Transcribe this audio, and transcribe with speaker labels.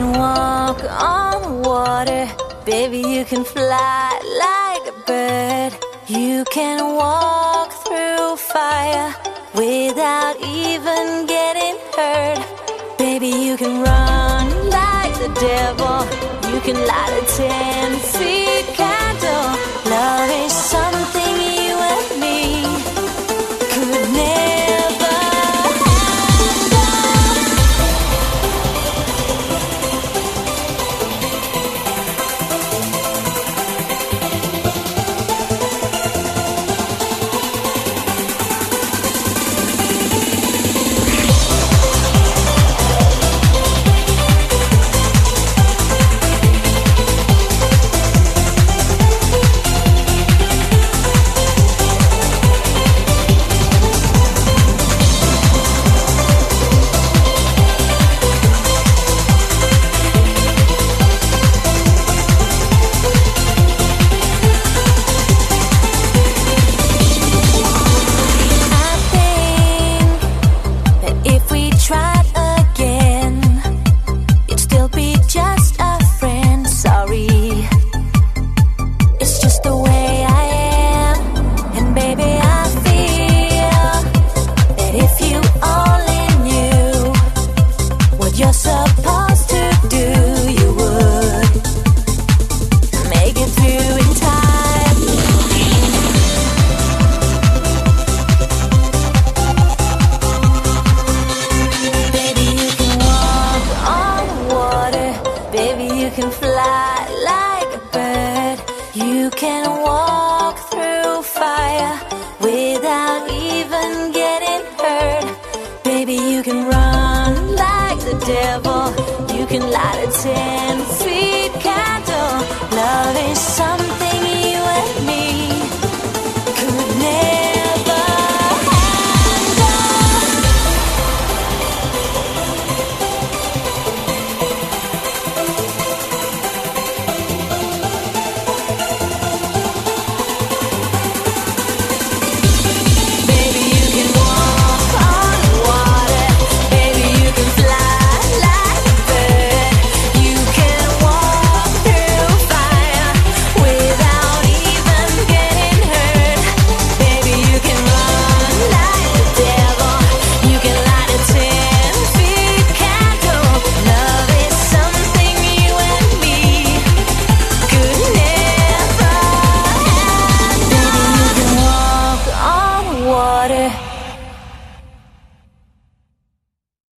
Speaker 1: can walk on water. Baby, you can fly like a bird. You can walk through fire without even getting hurt. Baby, you can run like the devil. You can light a ten feet you can fly like a bird. You can walk through fire without even getting hurt. Baby, you can run like the devil. You can light a ten